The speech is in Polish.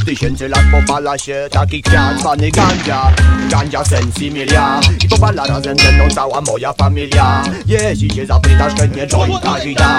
Od tysięcy lat popala się taki kwiat zwany gandzia Gandzia sensimilia I popala razem ze mną cała moja familia. Jeśli się zapytasz chętnie jointa wita.